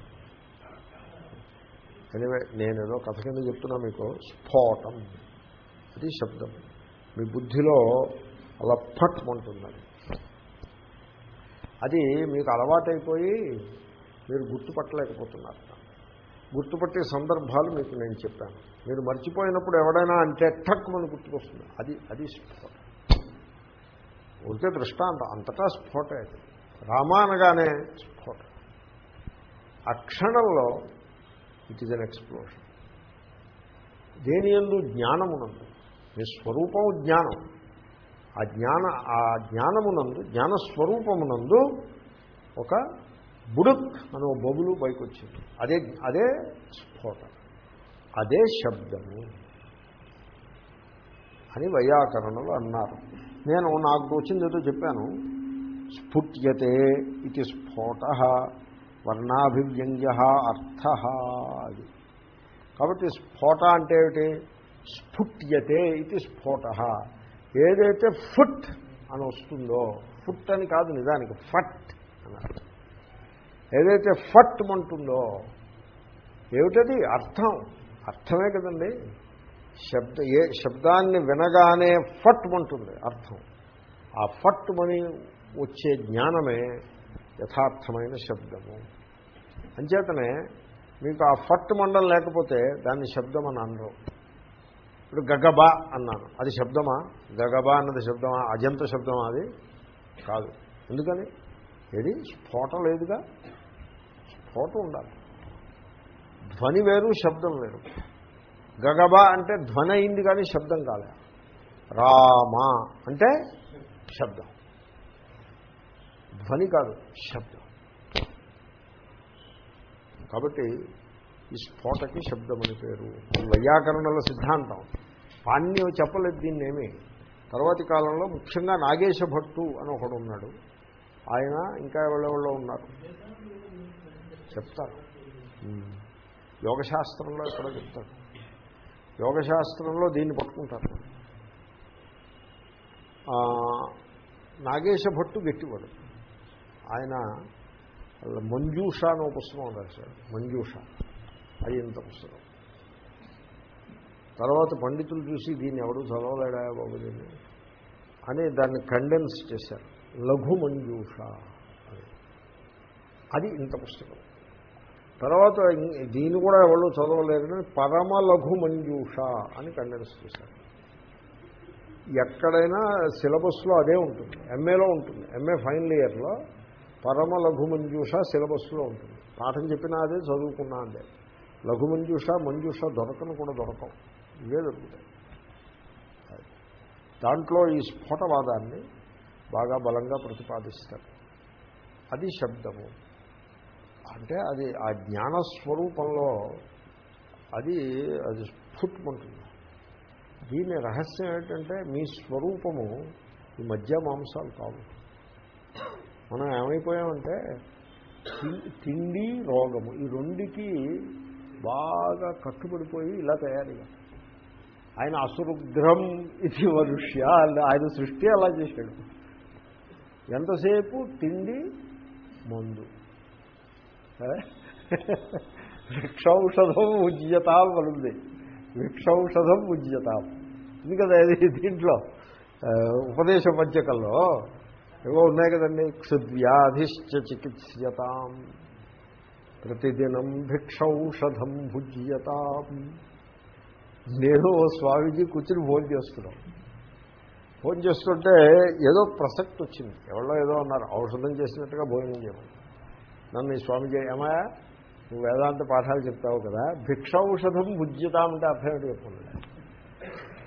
ఎనివే నేనేదో కథ కింద చెప్తున్నా మీకు. స్ఫోటం. అది శబ్దం. మీ బుద్ధిలో అలా ఫట్ ఉంటుంది అది అది మీకు అలవాటైపోయి మీరు గుర్తుపట్టలేకపోతున్నారు. గుర్తుపట్టే సందర్భాలు మీకు నేను చెప్పాను. మీరు మర్చిపోయినప్పుడు ఎవడైనా అంటే ఠక్ మన గుర్తుకొస్తుంది. అది అది స్ఫోట. ఉంటే దృష్టాంతం అంతటా స్ఫోట అది. రామ అనగానే స్ఫోట. ఆ క్షణంలో ఇట్ ఈజ్ అన్ ఎక్స్ప్లోషన్ దేని ఎందు జ్ఞానమునందు? మీ స్వరూపం జ్ఞానం. ఆ జ్ఞాన ఆ జ్ఞానమునందు జ్ఞానస్వరూపమునందు ఒక బుడుక్ అని ఒక బొబులు పైకి వచ్చింది అదే అదే స్ఫోట అదే శబ్దము అని వైయాకరణలు అన్నారు. నేను నాకు వచ్చింది ఏదో చెప్పాను. స్ఫుట్యతే ఇది స్ఫోట వర్ణాభివ్యంగ్య అర్థ అది. కాబట్టి స్ఫోట అంటే ఏమిటి? స్ఫుట్యతే ఇది స్ఫోట. ఏదైతే ఫుట్ అని వస్తుందో ఫుట్ అని కాదు నిజానికి ఫట్ అన్నారు ఏదైతే ఫట్ అంటుందో ఏమిటది? అర్థం. అర్థమే కదండి. శబ్ద ఏ శబ్దాన్ని వినగానే ఫట్ అంటుంది అర్థం. ఆ ఫట్ మని వచ్చే జ్ఞానమే యథార్థమైన శబ్దము. అంచేతనే మీకు ఆ ఫట్ మండలం లేకపోతే దాన్ని శబ్దం అని అనరు. ఇప్పుడు గగబా అన్నాను అది శబ్దమా? గగబా అన్నది శబ్దమా? అజంత శబ్దమా అది? కాదు. ఎందుకని? ఏది? స్ఫోట లేదుగా? స్ఫోట ఉండాలి. ధ్వని వేరు శబ్దం వేరు. గగబా అంటే ధ్వని అయింది కానీ శబ్దం కాలే. రామ అంటే శబ్దం. ధ్వని కాదు శబ్దం. కాబట్టి ఈ స్ఫోటకి శబ్దం అని పేరు. వైయాకరణల సిద్ధాంతం. పాణ్యం చెప్పలేదు దీన్నేమి. తర్వాతి కాలంలో ముఖ్యంగా నాగేశ భట్టు అని ఒకడు ఉన్నాడు. ఆయన ఇంకా ఎవరెవరో ఉన్నారు. చెప్తారు. యోగశాస్త్రంలో ఇక్కడ చెప్తారు. యోగశాస్త్రంలో దీన్ని పట్టుకుంటారు. నాగేశ భట్టు గట్టివాడు. ఆయన మంజూష అని ఒక పుస్తకం రాశాడు. మంజూష. అది ఇంత పుస్తకం. తర్వాత పండితులు చూసి దీన్ని ఎవరు చదవలేడా బాబు దీన్ని? అని దాన్ని కండెన్స్ చేశారు. లఘు మంజూష అని. అది ఇంత పుస్తకం. తర్వాత దీన్ని కూడా ఎవరు చదవలేరని పరమ లఘు మంజూష అని కండెన్స్ చేశారు. ఎక్కడైనా సిలబస్లో అదే ఉంటుంది. ఎంఏలో ఉంటుంది. ఎంఏ ఫైనల్ ఇయర్లో పరమ లఘు మంజూష సిలబస్లో ఉంటుంది. పాఠం చెప్పినా అదే చదువుకున్నా అదే. లఘు మంజూష మంజూష దొరకను కూడా దొరకవు. ఇవే దొరుకుతాయి. దాంట్లో ఈ స్ఫోటవాదాన్ని బాగా బలంగా ప్రతిపాదిస్తారు. అది శబ్దము. అంటే అది ఆ జ్ఞానస్వరూపంలో అది అది స్ఫుట్మంటుంది. దీని రహస్యం ఏంటంటే మీ స్వరూపము ఈ మధ్య మాంసాలు కావు మనం ఏమైపోయామంటే తి- తిండి రోగము. ఈ రెండుకి బాగా కట్టుబడిపోయి ఇలా తయారుగా ఆయన అసురుగ్రం ఇది వరుష్య ఆయన సృష్టి అలా చేశాడు. ఎంతసేపు? తిండి మందు. వృక్షౌషధం ఉజ్యతాం అనుంది. వృక్షౌషధం ఉజ్యతాం ఇది కదా ఇది దీంట్లో. ఉపదేశ పంచకంలో. ఏవో ఉన్నాయి కదండి. క్షుద్వ్యాధిశ్చ చికిత్స్యతాం. ప్రతిదినం భిక్షౌషధం భుజ్యతాం. నేను స్వామీజీ కూర్చుని ఫోన్ చేస్తున్నాం. ఫోన్ చేస్తుంటే ఏదో ప్రసక్తి వచ్చింది. ఎవరో ఏదో అన్నారు. ఔషధం చేసినట్టుగా భోజనం చేయమని. నన్ను ఈ స్వామీజీ ఏమయ్యా నువ్వు వేదాంత పాఠాలు చెప్తావు కదా భిక్షౌషధం భుజ్యతామంటే అర్థం ఏంటి చెప్పండి.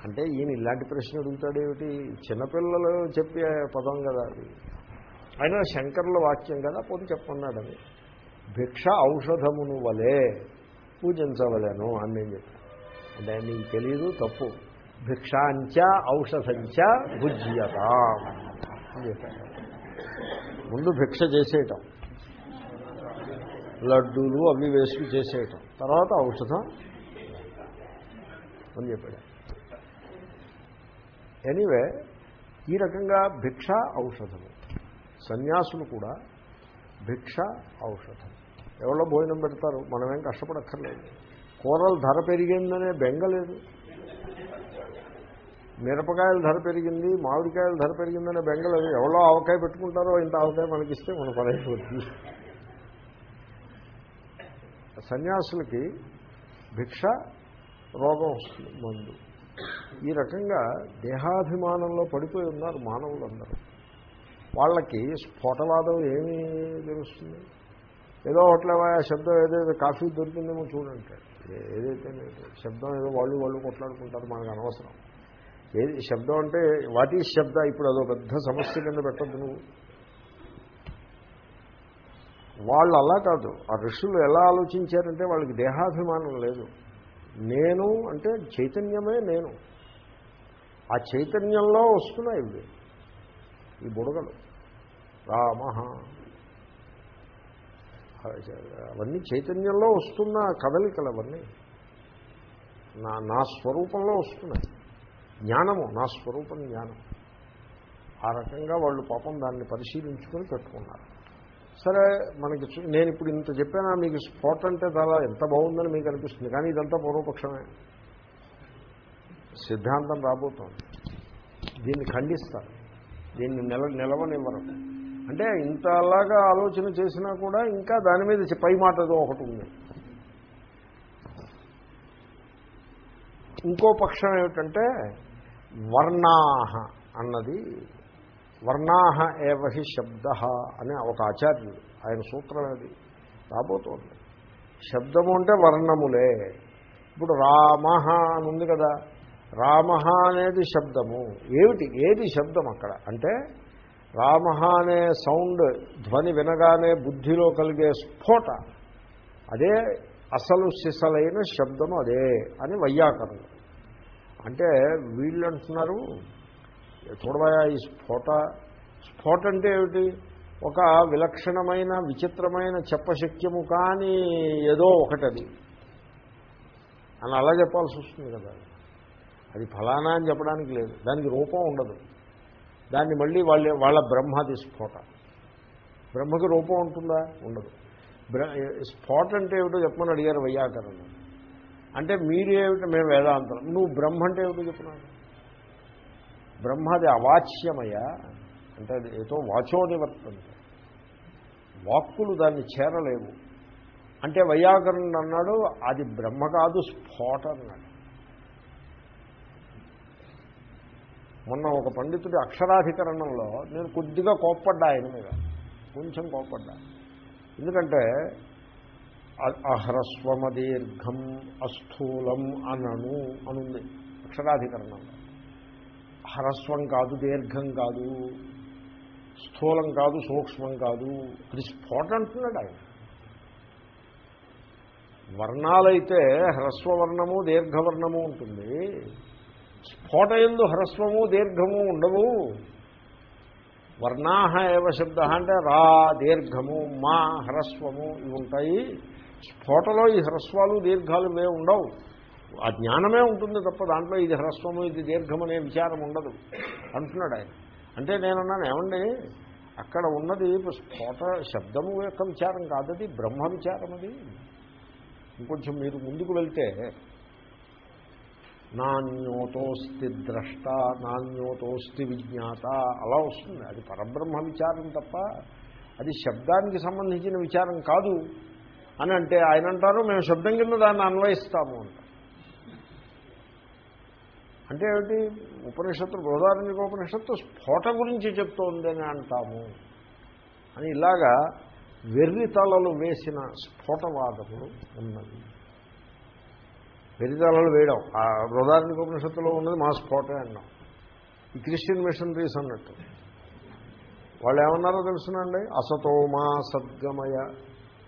అంటే ఈయన ఇలాంటి ప్రశ్న అడుగుతాడేమిటి చిన్నపిల్లలు చెప్పే పదం కదా అది. అయినా శంకర్ల వాక్యం కదా పోతే చెప్పన్నాడని భిక్ష ఔషధమును వలే పూజించవలేను అని నేను చెప్పాను. అంటే నీకు తెలియదు తప్పు. భిక్షాంచ ఔషధంచ భుజ్యత అని ముందు భిక్ష చేసేయటం. లడ్డూలు అవి వేసుకు చేసేయటం. తర్వాత ఔషధం అని చెప్పాడు ఎనీవే ఈ రకంగా భిక్ష ఔషధము. సన్యాసులు కూడా భిక్ష ఔషధం. ఎవరో భోజనం పెడతారు మనమేం కష్టపడక్కర్లేదు. కూరలు ధర పెరిగిందనే బెంగలేదు మిరపకాయల ధర పెరిగింది మామిడికాయల ధర పెరిగిందనే బెంగలేదు ఎవరో ఆవకాయ పెట్టుకుంటారో ఇంత ఆవకాయ మనకిస్తే మన పడైపోతుంది సన్యాసులకి భిక్ష రోగం వస్తుంది మందు. ఈ రకంగా దేహాభిమానంలో పడిపోయి ఉన్నారు మానవులందరూ. వాళ్ళకి స్ఫోటవాదం ఏమీ తెలుస్తుంది? ఏదో హోటలేవా శబ్దం ఏదైతే కాఫీ దొరికిందేమో చూడండి. ఏదైతే శబ్దం ఏదో వాళ్ళు వాళ్ళు కొట్లాడుకుంటారు మనకు అనవసరం. ఏది శబ్దం అంటే వాటి శబ్ద? ఇప్పుడు అదో పెద్ద సమస్య కింద పెట్టద్దు నువ్వు. వాళ్ళు అలా కాదు. ఆ ఋషులు ఎలా ఆలోచించారంటే వాళ్ళకి దేహాభిమానం లేదు. నేను అంటే చైతన్యమే నేను. ఆ చైతన్యంలో వస్తున్నాయి ఇవి. ఈ బుడగలు. రామ అవన్నీ చైతన్యంలో వస్తున్న కదలికలు అవన్నీ. నా నా స్వరూపంలో వస్తున్నాయి. జ్ఞానము నా స్వరూపం జ్ఞానం. ఆ రకంగా వాళ్ళు పాపం దాన్ని పరిశీలించుకొని పెట్టుకున్నారు. సరే మనకి నేను ఇప్పుడు ఇంత చెప్పానా మీకు స్పాట్ అంటే చాలా ఎంత బాగుందని మీకు అనిపిస్తుంది కానీ ఇదంతా పూర్వపక్షమే. సిద్ధాంతం రాబోతోంది. దీన్ని ఖండిస్తారు. దీన్ని నిల నిలవనివ్వరు. అంటే ఇంతలాగా ఆలోచన చేసినా కూడా ఇంకా దాని మీద పై మాటదో ఒకటి ఉంది. ఇంకో పక్షం ఏమిటంటే వర్ణాహ అన్నది వర్ణాహ ఏవహి శబ్ద అనే ఒక ఆచార్యుడు ఆయన సూత్రం అది రాబోతోంది. శబ్దము అంటే వర్ణములే. ఇప్పుడు రామ అని ఉంది కదా రామ అనేది శబ్దము. ఏమిటి? ఏది శబ్దం అక్కడ? అంటే రామ అనే సౌండ్ ధ్వని వినగానే బుద్ధిలో కలిగే స్ఫోట. అదే అసలు సిసలైన శబ్దము అదే అని వైయాకరణం. అంటే వీళ్ళు అంటున్నారు చూడబోయా ఈ స్ఫోట. స్ఫోట అంటే ఏమిటి? ఒక విలక్షణమైన విచిత్రమైన చెప్పశక్యము కానీ ఏదో ఒకటది. అని అలా చెప్పాల్సి వస్తుంది కదా. అది ఫలానా అని చెప్పడానికి లేదు. దానికి రూపం ఉండదు. దాన్ని మళ్ళీ వాళ్ళ వాళ్ళ బ్రహ్మది స్ఫోట. బ్రహ్మకి రూపం ఉంటుందా? ఉండదు. స్ఫోట అంటే ఏమిటో చెప్పమని అడిగారు వైయాకరణ అంటే మీరేమిటి మేము వేదాంతం. నువ్వు బ్రహ్మ అంటే ఏమిటో చెప్తున్నావు బ్రహ్మది అవాచ్యమయ్యా. అంటే అది ఏదో వాచో నివర్తంతే వాక్కులు దాన్ని చేరలేవు. అంటే వైయాకరణ అన్నాడు అది బ్రహ్మ కాదు స్ఫోట అన్నాడు. మొన్న ఒక పండితుడి అక్షరాధికరణంలో నేను కొద్దిగా కోప్పడ్డా ఆయన మీద. కొంచెం కోప్పడ్డా. ఎందుకంటే అహ్రస్వమదీర్ఘం అస్థూలం అనను అనుంది అక్షరాధికరణంలో. హ్రస్వం కాదు దీర్ఘం కాదు స్థూలం కాదు సూక్ష్మం కాదు. అది స్ఫోట అంటున్నాడు ఆయన. వర్ణాలైతే హ్రస్వవర్ణము దీర్ఘవర్ణము ఉంటుంది. స్ఫోట ఎందు హ్రస్వము దీర్ఘము ఉండవు వర్ణాహ ఏవ శబ్ద అంటే రా దీర్ఘము మా హ్రస్వము ఇవి ఉంటాయి. స్ఫోటలో ఈ హ్రస్వాలు దీర్ఘాలు ఇవే ఉండవు. ఆ జ్ఞానమే ఉంటుంది తప్ప దాంట్లో ఇది హ్రస్వము ఇది దీర్ఘము అనే విచారం ఉండదు. అంటున్నాడు ఆయన. అంటే నేనన్నాను ఏమండి అక్కడ ఉన్నది స్ఫోట శబ్దము యొక్క విచారం కాదది బ్రహ్మ విచారం అది ఇంకొంచెం మీరు ముందుకు వెళ్తే నాణ్యోతోస్తి ద్రష్ట నాణ్యోతోస్తి విజ్ఞాత. అలా వస్తుంది. అది పరబ్రహ్మ విచారం తప్ప అది శబ్దానికి సంబంధించిన విచారం కాదు అని అంటే ఆయన అంటారు మేము శబ్దం కింద దాన్ని అన్వయిస్తాము అంట. అంటే ఏమిటి? ఉపనిషత్తు బృహదారణ్యక ఉపనిషత్తు స్ఫోట గురించి చెప్తోంది అని అంటాము. అని ఇలాగా వెర్రి తలలు వేసిన స్ఫోటవాదములు ఉన్నది వెర్రి వేయడం. ఆ బృహదారణ్యక ఉపనిషత్తులో ఉన్నది మా స్ఫోటే అన్నాం. ఈ క్రిస్టియన్ మిషనరీస్ అన్నట్టు. వాళ్ళు ఏమన్నారో తెలుసునండి? అసతోమా సద్గమయ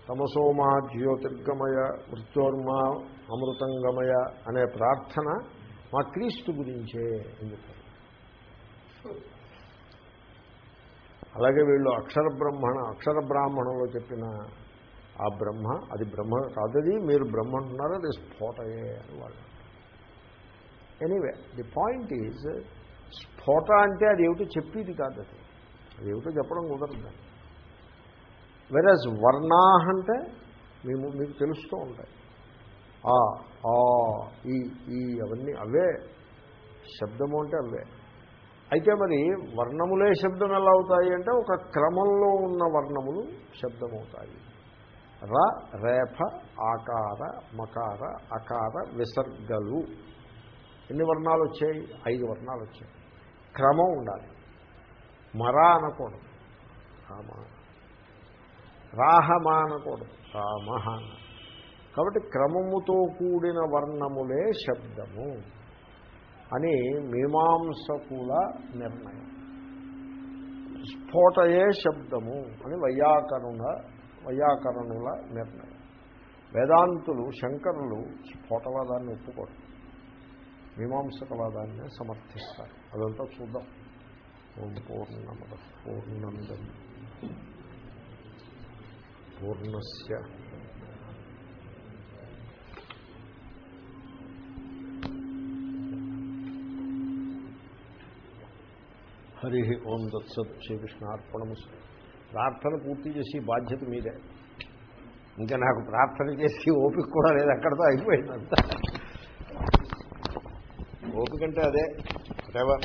తమసోమా జ్యోతిర్గమయ మృత్యోర్మా అమృతంగమయ అనే ప్రార్థన మా క్రీస్తు గురించే అని అలాగే వీళ్ళు అక్షర బ్రహ్మణ అక్షర బ్రాహ్మణంలో చెప్పిన ఆ బ్రహ్మ అది బ్రహ్మ కాదది మీరు బ్రహ్మ అంటున్నారు అది స్ఫోటయే అని వాళ్ళు ఎనీవే ది పాయింట్ ఈజ్ స్ఫోట అంటే అది ఏమిటో చెప్పేది కాదు అది. అది ఏమిటో చెప్పడం కుదరదు వెరస్ వర్ణా అంటే మేము మీకు తెలుస్తూ ఉంటాయి. ఆ ఆ ఈ ఈ అవన్నీ అవే. శబ్దము అంటే అవే. అయితే మరి వర్ణములే శబ్దం ఎలా అవుతాయి అంటే ఒక క్రమంలో ఉన్న వర్ణములు శబ్దమవుతాయి. ర రేఫ ఆకార మకార అకార విసర్గలు. ఎన్ని వర్ణాలు వచ్చాయి? ఐదు వర్ణాలు వచ్చాయి. క్రమం ఉండాలి. మరా అనకూడదు. రామ. రాహమ అనకూడదు. రామ కాబట్టి క్రమముతో కూడిన వర్ణములే శబ్దము అని మీమాంసకుల నిర్ణయం. స్ఫోటయే శబ్దము అని వైయాకరుణ వైయాకరణుల నిర్ణయం. వేదాంతులు శంకరులు స్ఫోటవాదాన్ని ఒప్పుకోరు. మీమాంసకవాదాన్ని సమర్థిస్తారు. అదంతా చూద్దాం. ఓం పూర్ణమద పూర్ణమిదం. పూర్ణస్య. హరి ఓం దత్సత్ శ్రీకృష్ణార్పణము ప్రార్థన పూర్తి చేసి బాధ్యత మీదే. ఇంకా నాకు ప్రార్థన చేసి ఓపిక కూడా లేదు అక్కడితో అయిపోయిందంత ఓపిక అంటే అదే whatever